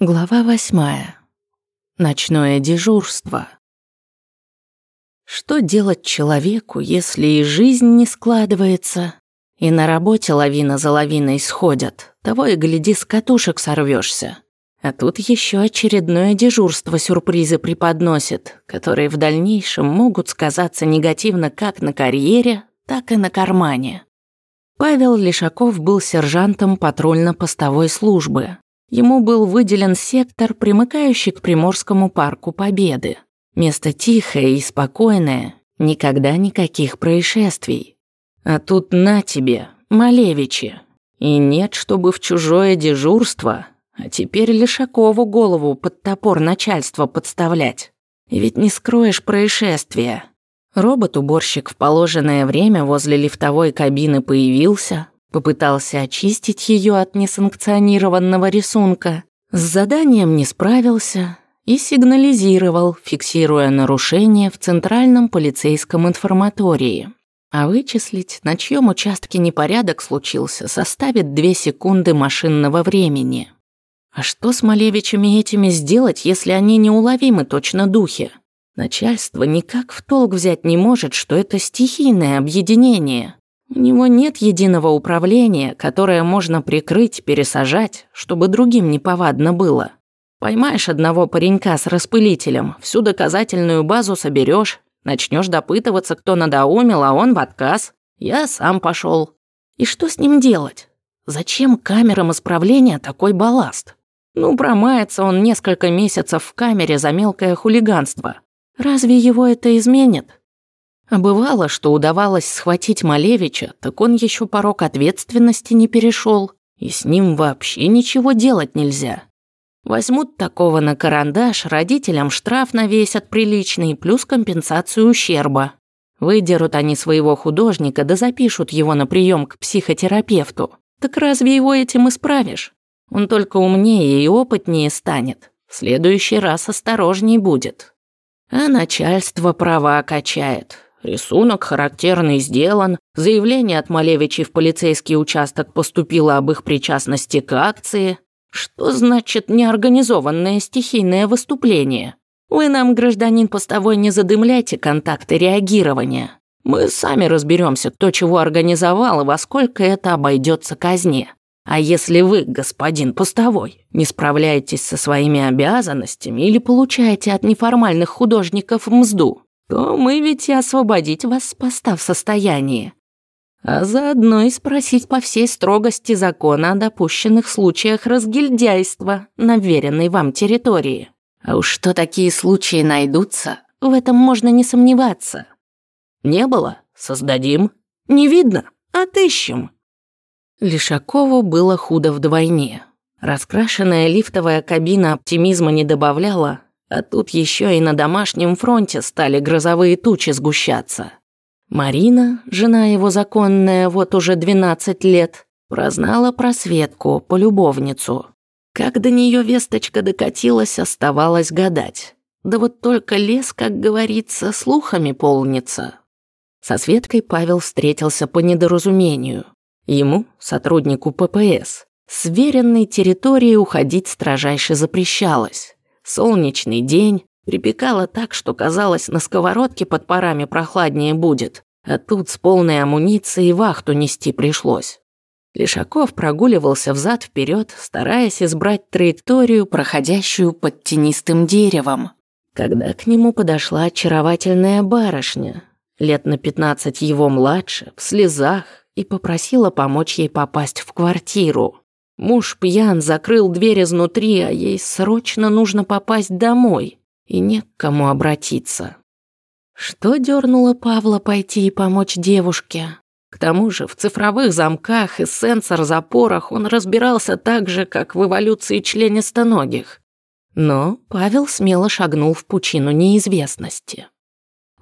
Глава восьмая. Ночное дежурство. Что делать человеку, если и жизнь не складывается, и на работе лавина за лавиной сходят, того и гляди, с катушек сорвешься. А тут еще очередное дежурство сюрпризы преподносит, которые в дальнейшем могут сказаться негативно как на карьере, так и на кармане. Павел Лишаков был сержантом патрульно-постовой службы, Ему был выделен сектор, примыкающий к Приморскому парку Победы. Место тихое и спокойное, никогда никаких происшествий. А тут на тебе, Малевичи. И нет, чтобы в чужое дежурство, а теперь Лишакову голову под топор начальства подставлять. Ведь не скроешь происшествия. Робот-уборщик в положенное время возле лифтовой кабины появился, Попытался очистить ее от несанкционированного рисунка. С заданием не справился и сигнализировал, фиксируя нарушение в Центральном полицейском информатории. А вычислить, на чьем участке непорядок случился, составит две секунды машинного времени. А что с Малевичами этими сделать, если они неуловимы точно духи? Начальство никак в толк взять не может, что это стихийное объединение. У него нет единого управления, которое можно прикрыть, пересажать, чтобы другим неповадно было. Поймаешь одного паренька с распылителем, всю доказательную базу соберешь, начнешь допытываться, кто надоумил, а он в отказ. Я сам пошел. И что с ним делать? Зачем камерам исправления такой балласт? Ну, промается он несколько месяцев в камере за мелкое хулиганство. Разве его это изменит? А бывало, что удавалось схватить Малевича, так он еще порог ответственности не перешел, и с ним вообще ничего делать нельзя. Возьмут такого на карандаш, родителям штраф навесят приличный, плюс компенсацию ущерба. Выдерут они своего художника, да запишут его на прием к психотерапевту. Так разве его этим исправишь? Он только умнее и опытнее станет. В следующий раз осторожней будет. А начальство права качает. Рисунок характерный сделан, заявление от Малевичей в полицейский участок поступило об их причастности к акции. Что значит неорганизованное стихийное выступление? Вы нам, гражданин постовой, не задымляйте контакты реагирования. Мы сами разберемся, кто чего организовал и во сколько это обойдется казне. А если вы, господин постовой, не справляетесь со своими обязанностями или получаете от неформальных художников мзду, то мы ведь и освободить вас с поста в состоянии. А заодно и спросить по всей строгости закона о допущенных случаях разгильдяйства на веренной вам территории. А уж что такие случаи найдутся, в этом можно не сомневаться. Не было? Создадим. Не видно? Отыщем. Лишакову было худо вдвойне. Раскрашенная лифтовая кабина оптимизма не добавляла, а тут еще и на домашнем фронте стали грозовые тучи сгущаться. Марина, жена его законная вот уже 12 лет, прознала про Светку, полюбовницу. Как до нее весточка докатилась, оставалось гадать. Да вот только лес, как говорится, слухами полнится. Со Светкой Павел встретился по недоразумению. Ему, сотруднику ППС, с веренной территории уходить строжайше запрещалось. Солнечный день, припекало так, что казалось, на сковородке под парами прохладнее будет, а тут с полной амуницией вахту нести пришлось. Лишаков прогуливался взад вперед, стараясь избрать траекторию, проходящую под тенистым деревом. Когда к нему подошла очаровательная барышня, лет на пятнадцать его младше, в слезах, и попросила помочь ей попасть в квартиру. Муж пьян, закрыл дверь изнутри, а ей срочно нужно попасть домой, и не к кому обратиться. Что дернуло Павла пойти и помочь девушке? К тому же в цифровых замках и сенсор-запорах он разбирался так же, как в эволюции членистоногих. Но Павел смело шагнул в пучину неизвестности.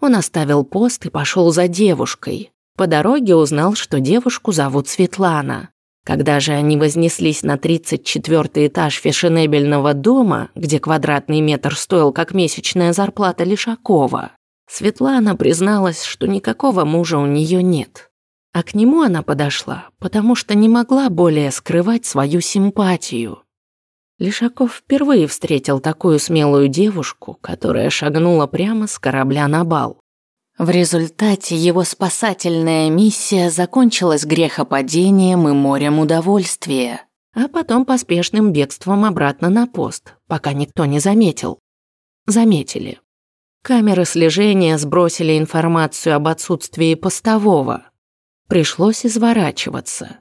Он оставил пост и пошел за девушкой. По дороге узнал, что девушку зовут Светлана. Когда же они вознеслись на 34 этаж фешенебельного дома, где квадратный метр стоил как месячная зарплата Лишакова, Светлана призналась, что никакого мужа у нее нет. А к нему она подошла, потому что не могла более скрывать свою симпатию. Лишаков впервые встретил такую смелую девушку, которая шагнула прямо с корабля на бал. В результате его спасательная миссия закончилась грехопадением и морем удовольствия, а потом поспешным бегством обратно на пост, пока никто не заметил. Заметили. Камеры слежения сбросили информацию об отсутствии постового. Пришлось изворачиваться.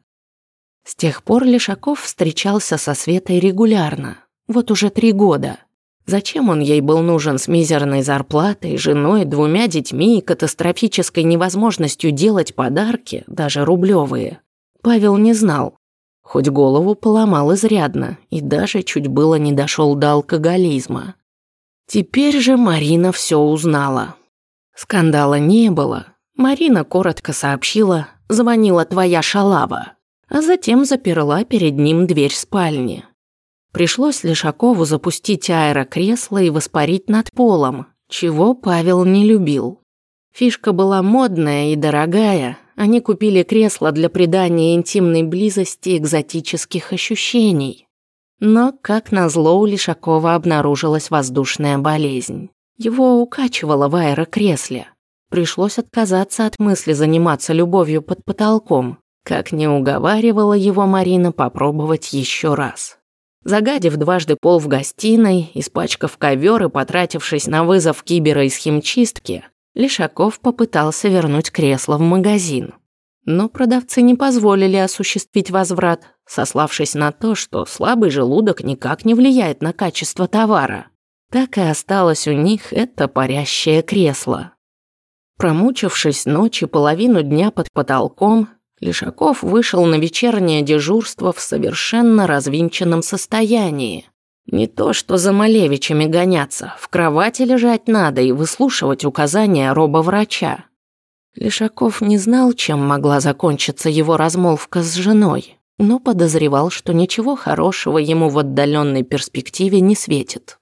С тех пор Лешаков встречался со Светой регулярно, вот уже три года. Зачем он ей был нужен с мизерной зарплатой, женой, двумя детьми и катастрофической невозможностью делать подарки, даже рублевые? Павел не знал. Хоть голову поломал изрядно и даже чуть было не дошел до алкоголизма. Теперь же Марина все узнала. Скандала не было. Марина коротко сообщила, звонила твоя шалава, а затем заперла перед ним дверь спальни. Пришлось Лешакову запустить аэрокресло и воспарить над полом, чего Павел не любил. Фишка была модная и дорогая, они купили кресло для придания интимной близости экзотических ощущений. Но, как назло, у Лешакова обнаружилась воздушная болезнь. Его укачивало в аэрокресле. Пришлось отказаться от мысли заниматься любовью под потолком, как не уговаривала его Марина попробовать еще раз. Загадив дважды пол в гостиной, испачкав ковер и потратившись на вызов кибера из химчистки, Лишаков попытался вернуть кресло в магазин. Но продавцы не позволили осуществить возврат, сославшись на то, что слабый желудок никак не влияет на качество товара. Так и осталось у них это парящее кресло. Промучившись ночи половину дня под потолком, Лишаков вышел на вечернее дежурство в совершенно развинченном состоянии. Не то, что за Малевичами гоняться, в кровати лежать надо и выслушивать указания робоврача. Лишаков не знал, чем могла закончиться его размолвка с женой, но подозревал, что ничего хорошего ему в отдаленной перспективе не светит.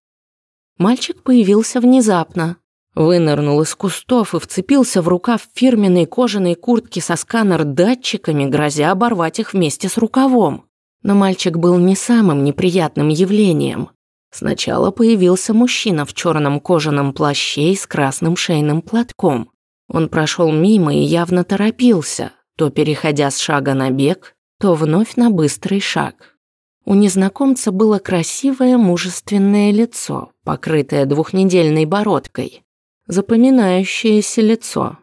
Мальчик появился внезапно, Вынырнул из кустов и вцепился в рукав фирменной кожаной куртки со сканер-датчиками, грозя оборвать их вместе с рукавом. Но мальчик был не самым неприятным явлением. Сначала появился мужчина в черном кожаном плаще и с красным шейным платком. Он прошел мимо и явно торопился, то переходя с шага на бег, то вновь на быстрый шаг. У незнакомца было красивое мужественное лицо, покрытое двухнедельной бородкой, запоминающееся лицо.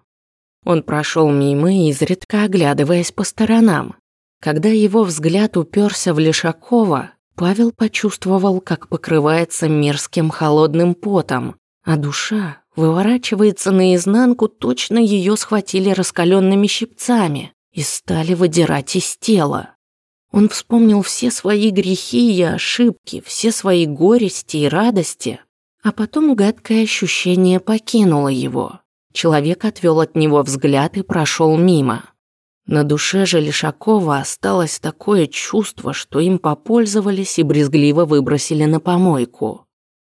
Он прошел мимо, изредка оглядываясь по сторонам. Когда его взгляд уперся в Лешакова, Павел почувствовал, как покрывается мерзким холодным потом, а душа выворачивается наизнанку, точно ее схватили раскаленными щипцами и стали выдирать из тела. Он вспомнил все свои грехи и ошибки, все свои горести и радости, а потом гадкое ощущение покинуло его. Человек отвел от него взгляд и прошел мимо. На душе же Лишакова осталось такое чувство, что им попользовались и брезгливо выбросили на помойку.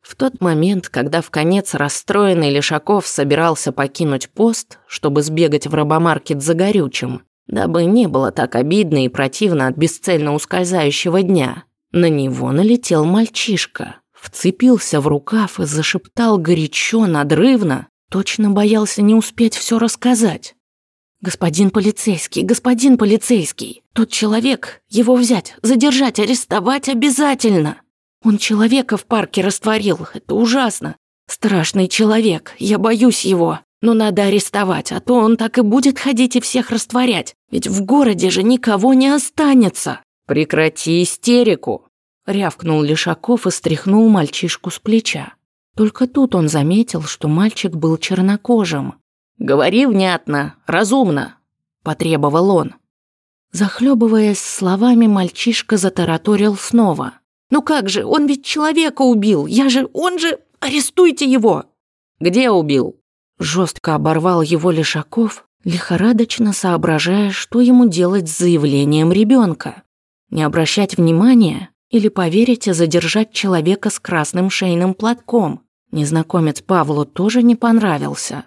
В тот момент, когда в конец расстроенный Лишаков собирался покинуть пост, чтобы сбегать в рабомаркет за горючим, дабы не было так обидно и противно от бесцельно ускользающего дня, на него налетел мальчишка вцепился в рукав и зашептал горячо, надрывно, точно боялся не успеть все рассказать. «Господин полицейский, господин полицейский, тот человек, его взять, задержать, арестовать обязательно. Он человека в парке растворил, это ужасно. Страшный человек, я боюсь его, но надо арестовать, а то он так и будет ходить и всех растворять, ведь в городе же никого не останется». «Прекрати истерику», Рявкнул Лешаков и стряхнул мальчишку с плеча. Только тут он заметил, что мальчик был чернокожим. «Говори внятно, разумно», – потребовал он. Захлебываясь словами, мальчишка затараторил снова. «Ну как же, он ведь человека убил, я же, он же, арестуйте его!» «Где убил?» Жестко оборвал его Лешаков, лихорадочно соображая, что ему делать с заявлением ребенка. Не обращать внимания или поверите, задержать человека с красным шейным платком. Незнакомец Павлу тоже не понравился.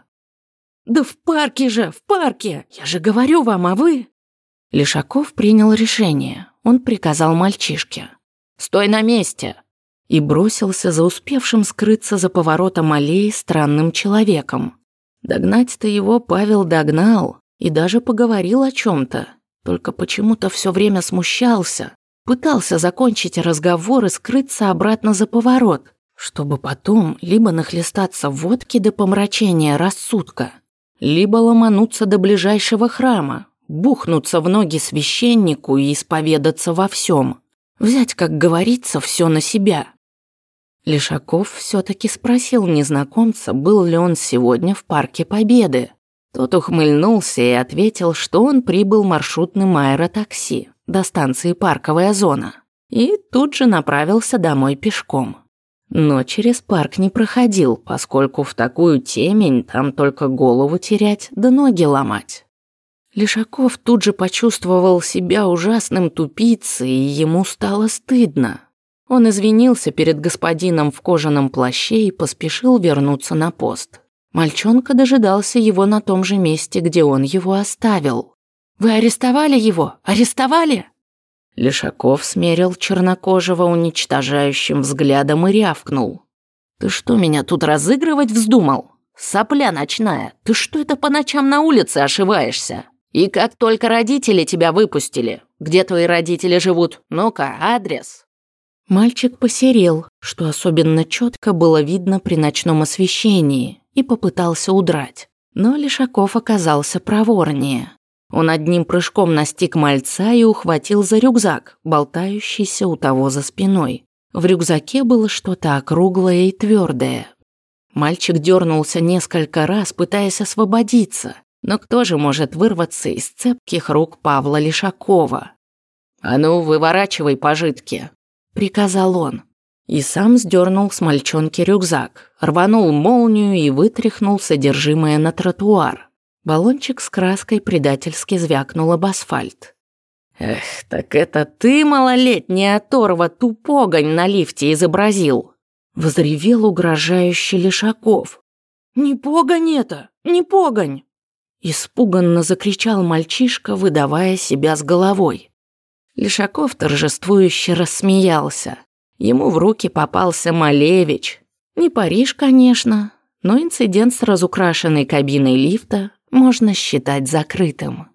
«Да в парке же, в парке! Я же говорю вам, а вы...» Лишаков принял решение. Он приказал мальчишке. Стой на месте!» И бросился за успевшим скрыться за поворотом аллеи странным человеком. Догнать-то его Павел догнал и даже поговорил о чем то только почему-то все время смущался, пытался закончить разговор и скрыться обратно за поворот, чтобы потом либо нахлестаться водки до помрачения рассудка, либо ломануться до ближайшего храма, бухнуться в ноги священнику и исповедаться во всем, взять, как говорится, все на себя. Лишаков все-таки спросил незнакомца, был ли он сегодня в Парке Победы. Тот ухмыльнулся и ответил, что он прибыл маршрутным аэротакси до станции «Парковая зона» и тут же направился домой пешком. Но через парк не проходил, поскольку в такую темень там только голову терять да ноги ломать. Лишаков тут же почувствовал себя ужасным тупицей, и ему стало стыдно. Он извинился перед господином в кожаном плаще и поспешил вернуться на пост. Мальчонка дожидался его на том же месте, где он его оставил. «Вы арестовали его? Арестовали?» Лешаков смерил чернокожего уничтожающим взглядом и рявкнул. «Ты что, меня тут разыгрывать вздумал? Сопля ночная, ты что это по ночам на улице ошиваешься? И как только родители тебя выпустили? Где твои родители живут? Ну-ка, адрес?» Мальчик посерел, что особенно четко было видно при ночном освещении, и попытался удрать. Но Лишаков оказался проворнее. Он одним прыжком настиг мальца и ухватил за рюкзак, болтающийся у того за спиной. В рюкзаке было что-то округлое и твердое. Мальчик дернулся несколько раз, пытаясь освободиться. Но кто же может вырваться из цепких рук Павла Лишакова? «А ну, выворачивай пожитки», — приказал он. И сам сдернул с мальчонки рюкзак, рванул молнию и вытряхнул содержимое на тротуар. Баллончик с краской предательски звякнул об асфальт. «Эх, так это ты, малолетняя оторва, тупогонь на лифте изобразил!» Возревел угрожающий Лешаков. «Не погонь это! Не погонь!» Испуганно закричал мальчишка, выдавая себя с головой. Лешаков торжествующе рассмеялся. Ему в руки попался Малевич. Не Париж, конечно, но инцидент с разукрашенной кабиной лифта можно считать закрытым.